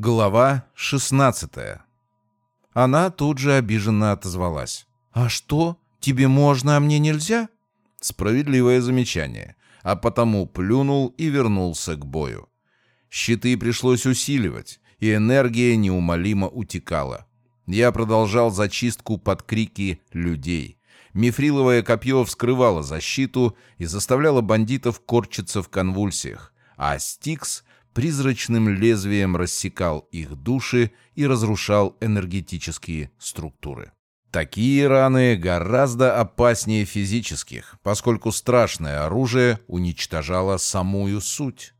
Глава 16 Она тут же обиженно отозвалась. «А что? Тебе можно, а мне нельзя?» Справедливое замечание, а потому плюнул и вернулся к бою. Щиты пришлось усиливать, и энергия неумолимо утекала. Я продолжал зачистку под крики людей. Мифриловое копье вскрывало защиту и заставляло бандитов корчиться в конвульсиях, а Стикс призрачным лезвием рассекал их души и разрушал энергетические структуры. Такие раны гораздо опаснее физических, поскольку страшное оружие уничтожало самую суть.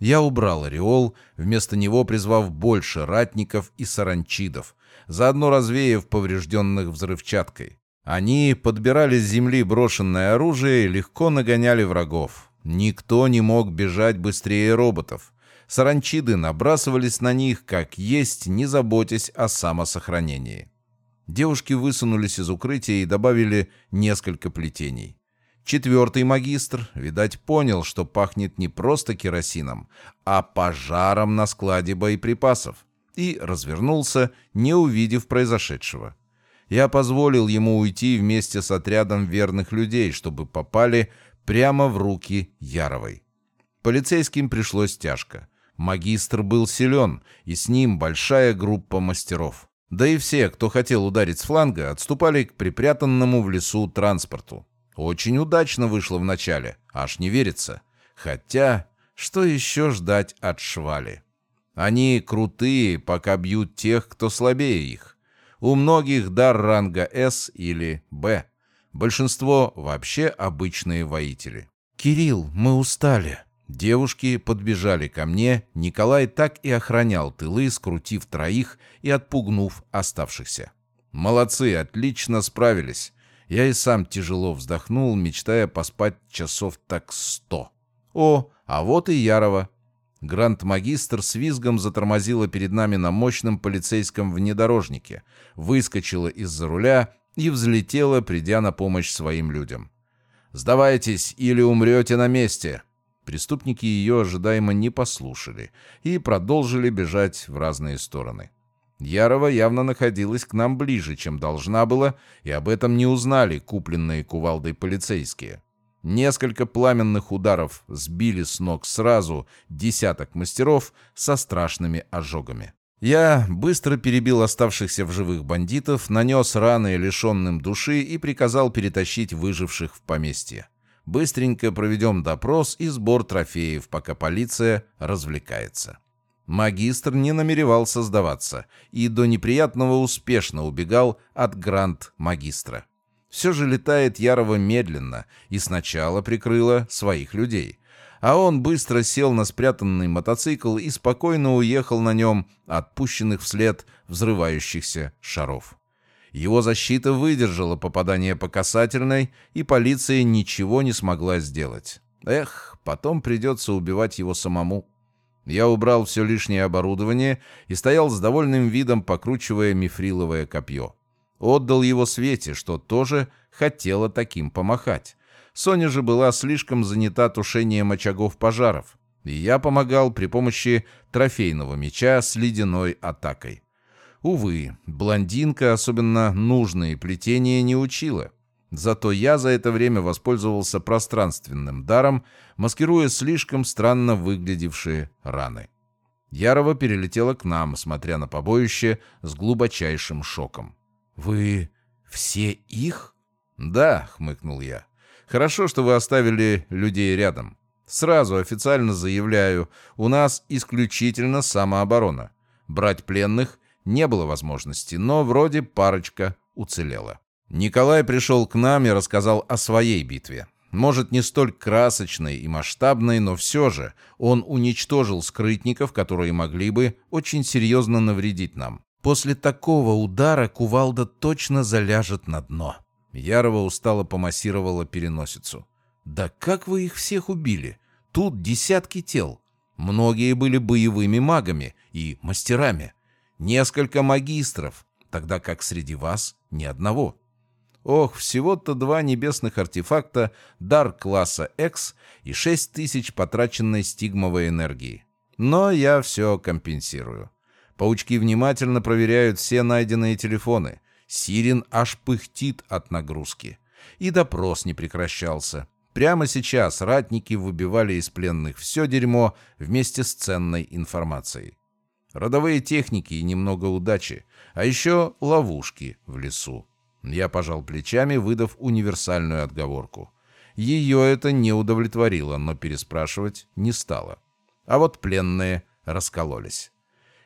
Я убрал ореол, вместо него призвав больше ратников и саранчидов, заодно развеяв поврежденных взрывчаткой. Они подбирали с земли брошенное оружие и легко нагоняли врагов. Никто не мог бежать быстрее роботов. Саранчиды набрасывались на них, как есть, не заботясь о самосохранении. Девушки высунулись из укрытия и добавили несколько плетений. Четвертый магистр, видать, понял, что пахнет не просто керосином, а пожаром на складе боеприпасов, и развернулся, не увидев произошедшего. Я позволил ему уйти вместе с отрядом верных людей, чтобы попали прямо в руки Яровой. Полицейским пришлось тяжко. Магистр был силен, и с ним большая группа мастеров. Да и все, кто хотел ударить с фланга, отступали к припрятанному в лесу транспорту. Очень удачно вышло вначале, аж не верится. Хотя, что еще ждать от швали? Они крутые, пока бьют тех, кто слабее их. У многих дар ранга С или Б. Большинство вообще обычные воители. «Кирилл, мы устали», Девушки подбежали ко мне, Николай так и охранял тылы, скрутив троих и отпугнув оставшихся. Молодцы, отлично справились. Я и сам тяжело вздохнул, мечтая поспать часов так сто. О, а вот и Ярова. Гранд-магистр с визгом затормозила перед нами на мощном полицейском внедорожнике, выскочила из-за руля и взлетела, придя на помощь своим людям. «Сдавайтесь или умрете на месте!» Преступники ее ожидаемо не послушали и продолжили бежать в разные стороны. Ярова явно находилась к нам ближе, чем должна была, и об этом не узнали купленные кувалдой полицейские. Несколько пламенных ударов сбили с ног сразу десяток мастеров со страшными ожогами. Я быстро перебил оставшихся в живых бандитов, нанес раны лишенным души и приказал перетащить выживших в поместье. Быстренько проведем допрос и сбор трофеев, пока полиция развлекается. Магистр не намеревался сдаваться и до неприятного успешно убегал от гранд-магистра. Все же летает Ярова медленно и сначала прикрыла своих людей. А он быстро сел на спрятанный мотоцикл и спокойно уехал на нем отпущенных вслед взрывающихся шаров. Его защита выдержала попадание по касательной, и полиция ничего не смогла сделать. Эх, потом придется убивать его самому. Я убрал все лишнее оборудование и стоял с довольным видом, покручивая мифриловое копье. Отдал его Свете, что тоже хотела таким помахать. Соня же была слишком занята тушением очагов пожаров, и я помогал при помощи трофейного меча с ледяной атакой. Увы, блондинка особенно нужные плетения не учила. Зато я за это время воспользовался пространственным даром, маскируя слишком странно выглядевшие раны. Ярова перелетела к нам, смотря на побоище с глубочайшим шоком. «Вы все их?» «Да», — хмыкнул я. «Хорошо, что вы оставили людей рядом. Сразу официально заявляю, у нас исключительно самооборона. Брать пленных не было возможности, но вроде парочка уцелела. Николай пришел к нам и рассказал о своей битве. Может, не столь красочной и масштабной, но все же он уничтожил скрытников, которые могли бы очень серьезно навредить нам. После такого удара кувалда точно заляжет на дно. Ярова устало помассировала переносицу. «Да как вы их всех убили? Тут десятки тел. Многие были боевыми магами и мастерами несколько магистров, тогда как среди вас ни одного. Ох, всего-то два небесных артефакта, дар класса X и шесть тысяч потраченной стигмовой энергии. Но я все компенсирую. Паучки внимательно проверяют все найденные телефоны. Сирин аж пыхтит от нагрузки. И допрос не прекращался. Прямо сейчас ратники выбивали из пленных все дерьмо вместе с ценной информацией. Родовые техники и немного удачи, а еще ловушки в лесу. Я пожал плечами, выдав универсальную отговорку. Ее это не удовлетворило, но переспрашивать не стало. А вот пленные раскололись.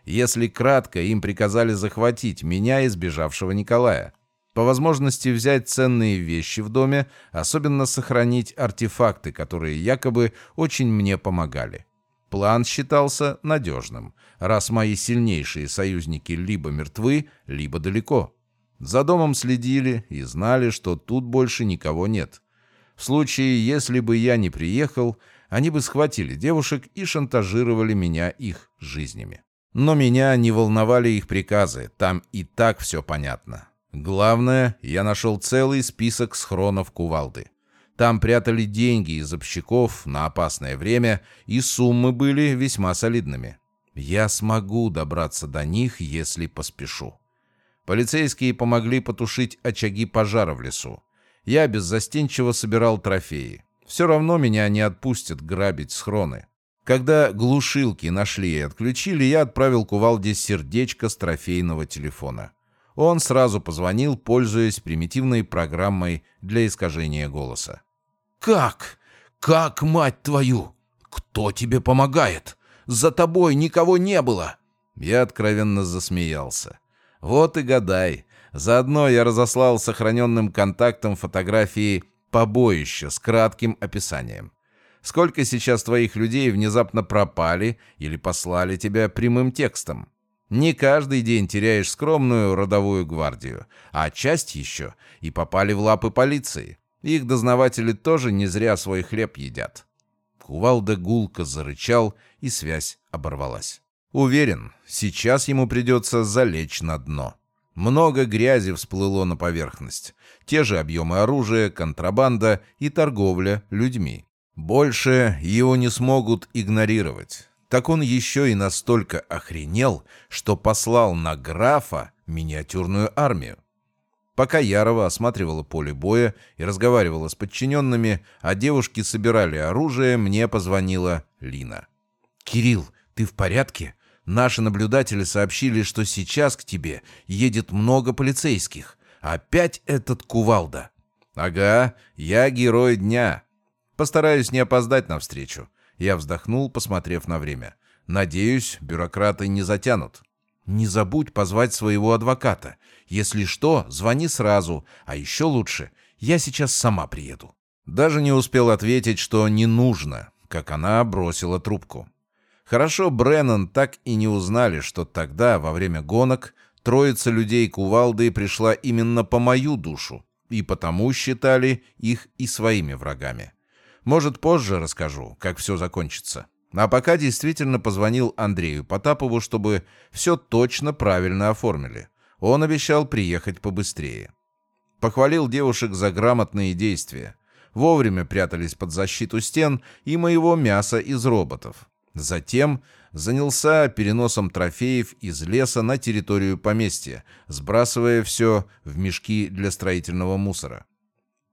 Если кратко, им приказали захватить меня и сбежавшего Николая. По возможности взять ценные вещи в доме, особенно сохранить артефакты, которые якобы очень мне помогали. План считался надежным, раз мои сильнейшие союзники либо мертвы, либо далеко. За домом следили и знали, что тут больше никого нет. В случае, если бы я не приехал, они бы схватили девушек и шантажировали меня их жизнями. Но меня не волновали их приказы, там и так все понятно. Главное, я нашел целый список схронов кувалды. Там прятали деньги из общаков на опасное время, и суммы были весьма солидными. Я смогу добраться до них, если поспешу. Полицейские помогли потушить очаги пожара в лесу. Я беззастенчиво собирал трофеи. Все равно меня не отпустят грабить схроны. Когда глушилки нашли и отключили, я отправил кувалде сердечко с трофейного телефона. Он сразу позвонил, пользуясь примитивной программой для искажения голоса. «Как? Как, мать твою? Кто тебе помогает? За тобой никого не было!» Я откровенно засмеялся. Вот и гадай. Заодно я разослал сохраненным контактом фотографии побоища с кратким описанием. Сколько сейчас твоих людей внезапно пропали или послали тебя прямым текстом? Не каждый день теряешь скромную родовую гвардию, а часть еще и попали в лапы полиции. Их дознаватели тоже не зря свой хлеб едят. Кувалда гулко зарычал, и связь оборвалась. Уверен, сейчас ему придется залечь на дно. Много грязи всплыло на поверхность. Те же объемы оружия, контрабанда и торговля людьми. Больше его не смогут игнорировать. Так он еще и настолько охренел, что послал на графа миниатюрную армию. Пока Ярова осматривала поле боя и разговаривала с подчиненными, а девушки собирали оружие, мне позвонила Лина. «Кирилл, ты в порядке? Наши наблюдатели сообщили, что сейчас к тебе едет много полицейских. Опять этот кувалда. Ага, я герой дня. Постараюсь не опоздать на встречу. Я вздохнул, посмотрев на время. Надеюсь, бюрократы не затянут. Не забудь позвать своего адвоката. Если что, звони сразу. А еще лучше, я сейчас сама приеду. Даже не успел ответить, что не нужно, как она бросила трубку. Хорошо, Бреннан так и не узнали, что тогда, во время гонок, троица людей кувалды пришла именно по мою душу, и потому считали их и своими врагами. Может, позже расскажу, как все закончится. А пока действительно позвонил Андрею Потапову, чтобы все точно правильно оформили. Он обещал приехать побыстрее. Похвалил девушек за грамотные действия. Вовремя прятались под защиту стен и моего мяса из роботов. Затем занялся переносом трофеев из леса на территорию поместья, сбрасывая все в мешки для строительного мусора.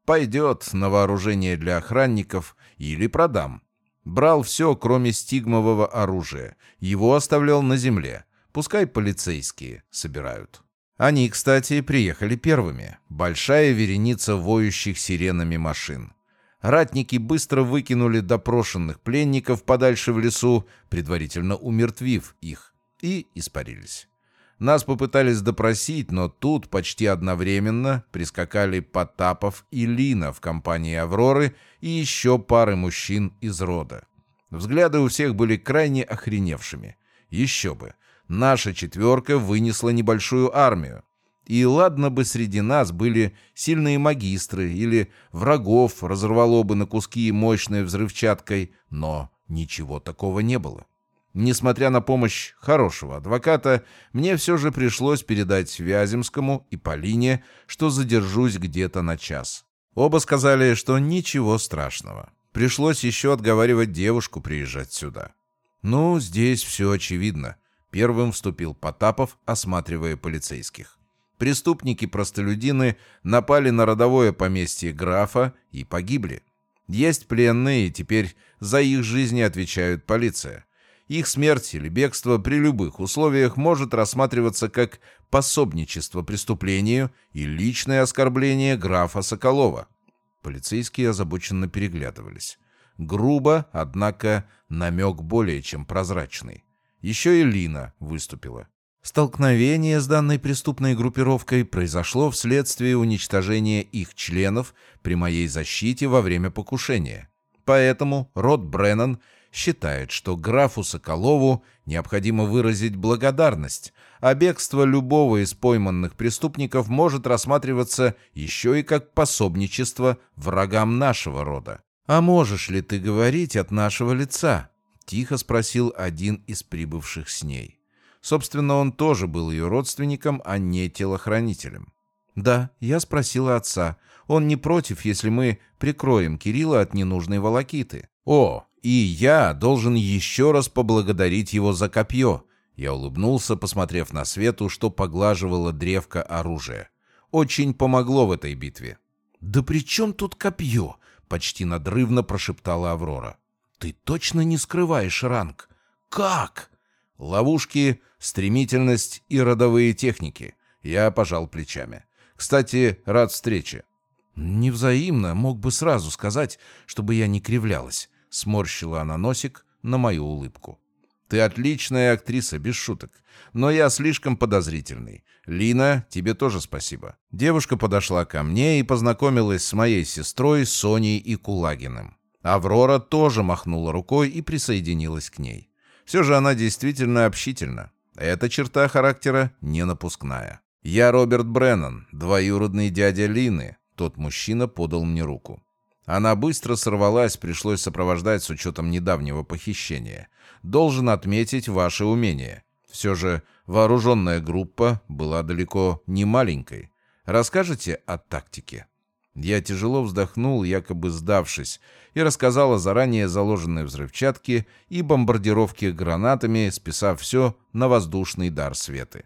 Пойдет на вооружение для охранников или продам. Брал все, кроме стигмового оружия. Его оставлял на земле. Пускай полицейские собирают. Они, кстати, приехали первыми. Большая вереница воющих сиренами машин. Ратники быстро выкинули допрошенных пленников подальше в лесу, предварительно умертвив их, и испарились. Нас попытались допросить, но тут почти одновременно прискакали Потапов и Лина в компании Авроры и еще пары мужчин из рода. Взгляды у всех были крайне охреневшими. Еще бы. Наша четверка вынесла небольшую армию. И ладно бы среди нас были сильные магистры или врагов разорвало бы на куски мощной взрывчаткой, но ничего такого не было. Несмотря на помощь хорошего адвоката, мне все же пришлось передать Вяземскому и Полине, что задержусь где-то на час. Оба сказали, что ничего страшного. Пришлось еще отговаривать девушку приезжать сюда. Ну, здесь все очевидно. Первым вступил Потапов, осматривая полицейских. Преступники-простолюдины напали на родовое поместье графа и погибли. Есть пленные, теперь за их жизни отвечают полиция. Их смерть или бегство при любых условиях может рассматриваться как пособничество преступлению и личное оскорбление графа Соколова. Полицейские озабоченно переглядывались. Грубо, однако, намек более чем прозрачный. Еще и Лина выступила. Столкновение с данной преступной группировкой произошло вследствие уничтожения их членов при моей защите во время покушения. Поэтому Род Бреннан считает, что графу Соколову необходимо выразить благодарность, а бегство любого из пойманных преступников может рассматриваться еще и как пособничество врагам нашего рода. «А можешь ли ты говорить от нашего лица?» — тихо спросил один из прибывших с ней. Собственно, он тоже был ее родственником, а не телохранителем. «Да, я спросила отца. Он не против, если мы прикроем Кирилла от ненужной волокиты». «О, и я должен еще раз поблагодарить его за копье». Я улыбнулся, посмотрев на Свету, что поглаживало древко оружия. «Очень помогло в этой битве». «Да при чем тут копье?» — почти надрывно прошептала Аврора. «Ты точно не скрываешь ранг?» «Как?» Ловушки, стремительность и родовые техники. Я пожал плечами. Кстати, рад встрече. Невзаимно, мог бы сразу сказать, чтобы я не кривлялась. Сморщила она носик на мою улыбку. Ты отличная актриса, без шуток. Но я слишком подозрительный. Лина, тебе тоже спасибо. Девушка подошла ко мне и познакомилась с моей сестрой Соней и Кулагиным. Аврора тоже махнула рукой и присоединилась к ней. Все же она действительно общительна. Эта черта характера не напускная. «Я Роберт Бреннан, двоюродный дядя Лины», — тот мужчина подал мне руку. Она быстро сорвалась, пришлось сопровождать с учетом недавнего похищения. Должен отметить ваше умение. Все же вооруженная группа была далеко не маленькой. Расскажете о тактике?» Я тяжело вздохнул, якобы сдавшись, и рассказал о заранее заложенной взрывчатке и бомбардировке гранатами, списав все на воздушный дар Светы.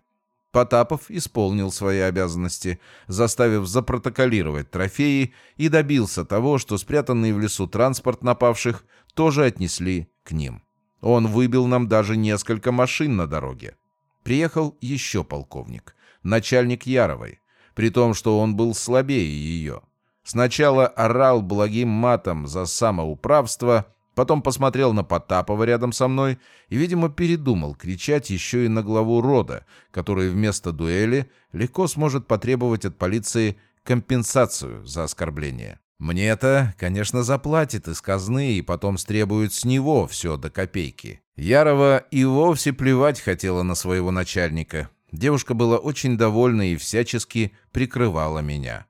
Потапов исполнил свои обязанности, заставив запротоколировать трофеи и добился того, что спрятанный в лесу транспорт напавших тоже отнесли к ним. Он выбил нам даже несколько машин на дороге. Приехал еще полковник, начальник Яровой, при том, что он был слабее ее. Сначала орал благим матом за самоуправство, потом посмотрел на Потапова рядом со мной и, видимо, передумал кричать еще и на главу рода, который вместо дуэли легко сможет потребовать от полиции компенсацию за оскорбление. Мне-то, конечно, заплатит из казны и потом стребует с него все до копейки. Ярова и вовсе плевать хотела на своего начальника. Девушка была очень довольна и всячески прикрывала меня.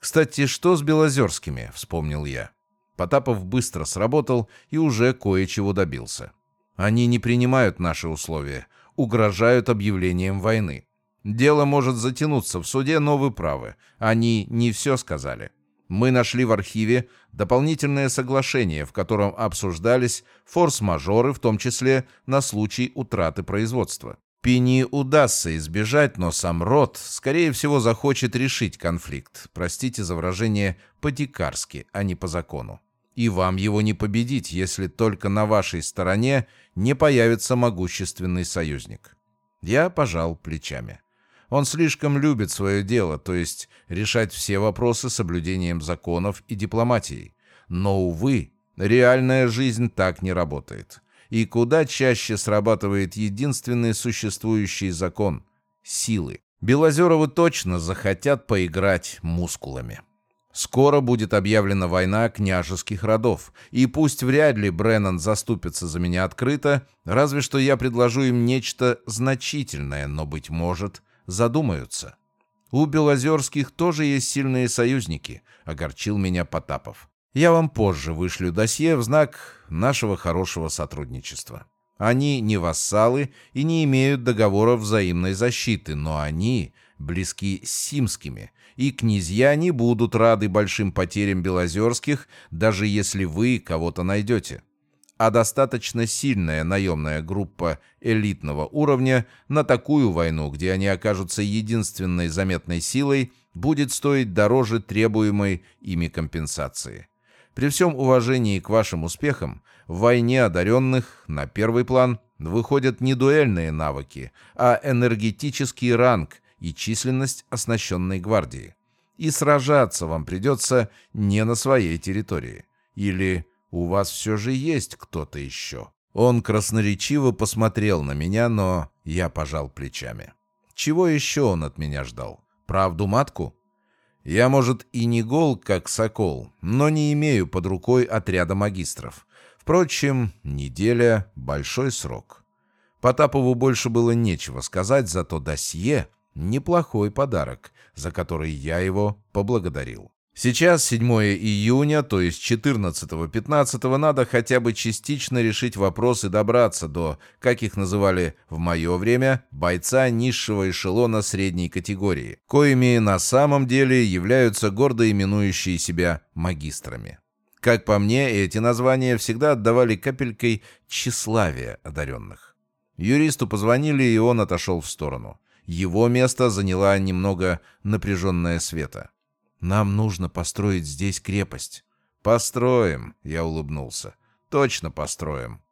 «Кстати, что с Белозерскими?» — вспомнил я. Потапов быстро сработал и уже кое-чего добился. Они не принимают наши условия, угрожают объявлением войны. Дело может затянуться в суде, но вы правы. Они не все сказали. Мы нашли в архиве дополнительное соглашение, в котором обсуждались форс-мажоры, в том числе на случай утраты производства. Пини удастся избежать, но сам Рот, скорее всего, захочет решить конфликт. Простите за выражение по-дикарски, а не по закону. И вам его не победить, если только на вашей стороне не появится могущественный союзник. Я пожал плечами. Он слишком любит свое дело, то есть решать все вопросы соблюдением законов и дипломатией. Но, увы, реальная жизнь так не работает и куда чаще срабатывает единственный существующий закон — силы. Белозеровы точно захотят поиграть мускулами. Скоро будет объявлена война княжеских родов, и пусть вряд ли Бреннан заступится за меня открыто, разве что я предложу им нечто значительное, но, быть может, задумаются. У Белозерских тоже есть сильные союзники, огорчил меня Потапов. Я вам позже вышлю досье в знак нашего хорошего сотрудничества. Они не вассалы и не имеют договора взаимной защиты, но они близки с симскими, и князья не будут рады большим потерям белозерских, даже если вы кого-то найдете. а достаточно сильная наемная группа элитного уровня на такую войну, где они окажутся единственной заметной силой, будет стоить дороже требуемой ими компенсации. При всем уважении к вашим успехам, в войне одаренных на первый план выходят не дуэльные навыки, а энергетический ранг и численность оснащенной гвардии. И сражаться вам придется не на своей территории. Или у вас все же есть кто-то еще. Он красноречиво посмотрел на меня, но я пожал плечами. Чего еще он от меня ждал? Правду матку? Я, может, и не гол, как сокол, но не имею под рукой отряда магистров. Впрочем, неделя — большой срок. Потапову больше было нечего сказать, зато досье — неплохой подарок, за который я его поблагодарил. Сейчас 7 июня, то есть 14-15 надо хотя бы частично решить вопрос и добраться до, как их называли в мое время, бойца низшего эшелона средней категории, коими на самом деле являются гордо именующие себя магистрами. Как по мне, эти названия всегда отдавали капелькой тщеславия одаренных. Юристу позвонили, и он отошел в сторону. Его место заняла немного напряженная Света. Нам нужно построить здесь крепость. Построим, я улыбнулся. Точно построим.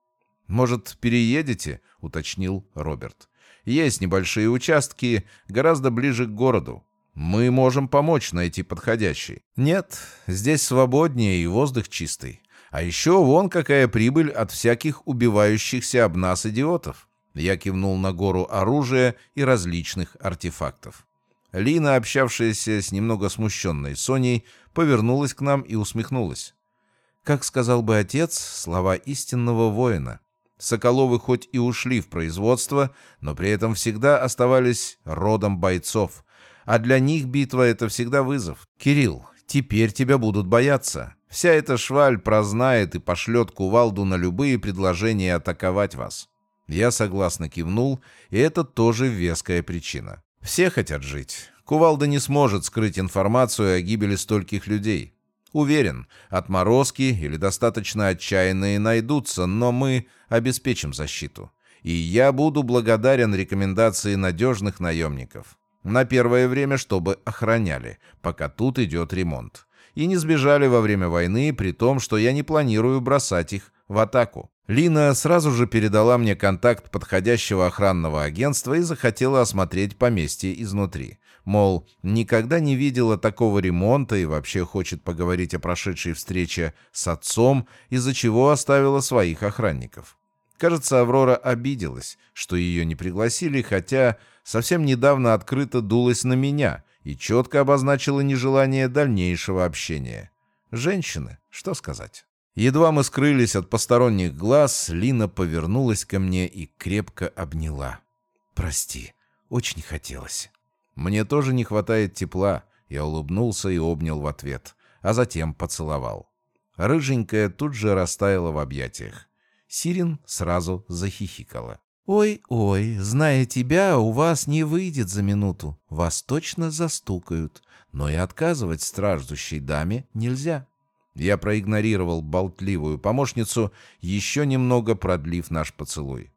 Может, переедете? уточнил Роберт. Есть небольшие участки, гораздо ближе к городу. Мы можем помочь найти подходящий. Нет, здесь свободнее и воздух чистый. А еще вон какая прибыль от всяких убивающихся об нас идиотов. Я кивнул на гору оружия и различных артефактов. Лина, общавшаяся с немного смущенной Соней, повернулась к нам и усмехнулась. Как сказал бы отец, слова истинного воина. Соколовы хоть и ушли в производство, но при этом всегда оставались родом бойцов. А для них битва — это всегда вызов. «Кирилл, теперь тебя будут бояться. Вся эта шваль прознает и пошлет кувалду на любые предложения атаковать вас». Я согласно кивнул, и это тоже веская причина. Все хотят жить. Кувалда не сможет скрыть информацию о гибели стольких людей. Уверен, отморозки или достаточно отчаянные найдутся, но мы обеспечим защиту. И я буду благодарен рекомендации надежных наемников. На первое время, чтобы охраняли, пока тут идет ремонт. И не сбежали во время войны, при том, что я не планирую бросать их в атаку. Лина сразу же передала мне контакт подходящего охранного агентства и захотела осмотреть поместье изнутри. Мол, никогда не видела такого ремонта и вообще хочет поговорить о прошедшей встрече с отцом, из-за чего оставила своих охранников. Кажется, Аврора обиделась, что ее не пригласили, хотя совсем недавно открыто дулась на меня и четко обозначила нежелание дальнейшего общения. Женщины, что сказать. Едва мы скрылись от посторонних глаз, Лина повернулась ко мне и крепко обняла. «Прости, очень хотелось». «Мне тоже не хватает тепла», — я улыбнулся и обнял в ответ, а затем поцеловал. Рыженькая тут же растаяла в объятиях. Сирин сразу захихикала. «Ой-ой, зная тебя, у вас не выйдет за минуту. Вас точно застукают. Но и отказывать страждущей даме нельзя». Я проигнорировал болтливую помощницу, еще немного продлив наш поцелуй.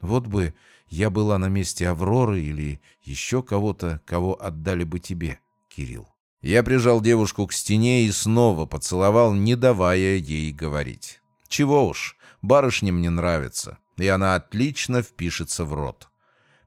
Вот бы я была на месте Авроры или еще кого-то, кого отдали бы тебе, Кирилл. Я прижал девушку к стене и снова поцеловал, не давая ей говорить. Чего уж, барышня мне нравится, и она отлично впишется в рот.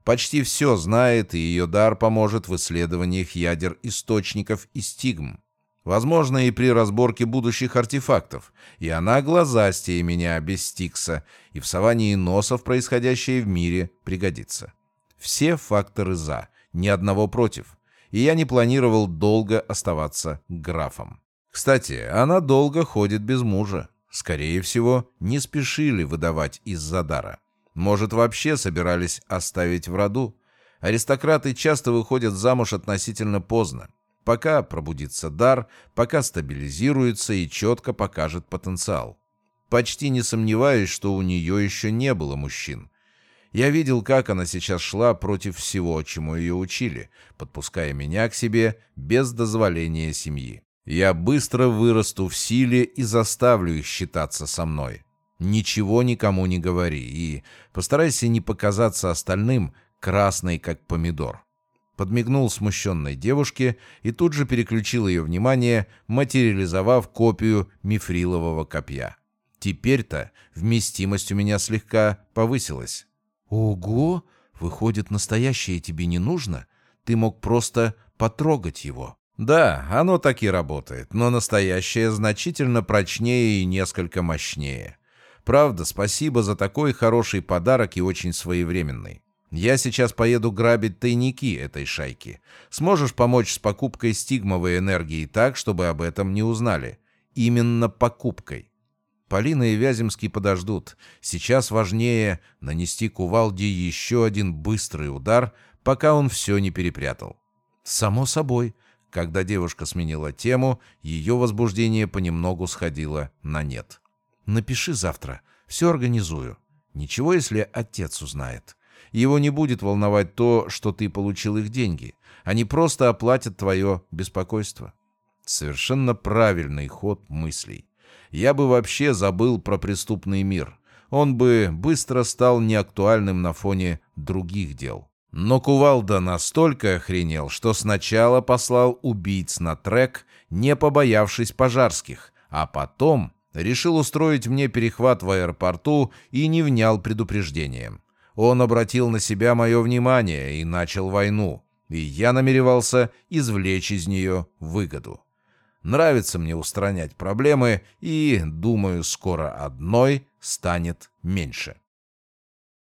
Почти все знает, и ее дар поможет в исследованиях ядер источников и стигм. Возможно, и при разборке будущих артефактов. И она глазастее меня без Стикса, и в совании носов происходящее в мире пригодится. Все факторы «за», ни одного против. И я не планировал долго оставаться графом. Кстати, она долго ходит без мужа. Скорее всего, не спешили выдавать из-за дара. Может, вообще собирались оставить в роду. Аристократы часто выходят замуж относительно поздно пока пробудится дар, пока стабилизируется и четко покажет потенциал. Почти не сомневаюсь, что у нее еще не было мужчин. Я видел, как она сейчас шла против всего, чему ее учили, подпуская меня к себе без дозволения семьи. Я быстро вырасту в силе и заставлю их считаться со мной. Ничего никому не говори и постарайся не показаться остальным красной, как помидор. Подмигнул смущенной девушке и тут же переключил ее внимание, материализовав копию мифрилового копья. Теперь-то вместимость у меня слегка повысилась. «Ого! Выходит, настоящее тебе не нужно? Ты мог просто потрогать его». «Да, оно так и работает, но настоящее значительно прочнее и несколько мощнее. Правда, спасибо за такой хороший подарок и очень своевременный. Я сейчас поеду грабить тайники этой шайки. Сможешь помочь с покупкой стигмовой энергии так, чтобы об этом не узнали? Именно покупкой. Полина и Вяземский подождут. Сейчас важнее нанести кувалде еще один быстрый удар, пока он все не перепрятал. Само собой, когда девушка сменила тему, ее возбуждение понемногу сходило на нет. Напиши завтра. Все организую. Ничего, если отец узнает. Его не будет волновать то, что ты получил их деньги. Они просто оплатят твое беспокойство. Совершенно правильный ход мыслей. Я бы вообще забыл про преступный мир. Он бы быстро стал неактуальным на фоне других дел. Но Кувалда настолько охренел, что сначала послал убийц на трек, не побоявшись пожарских, а потом Решил устроить мне перехват в аэропорту и не внял предупреждением. Он обратил на себя мое внимание и начал войну, и я намеревался извлечь из нее выгоду. Нравится мне устранять проблемы, и, думаю, скоро одной станет меньше.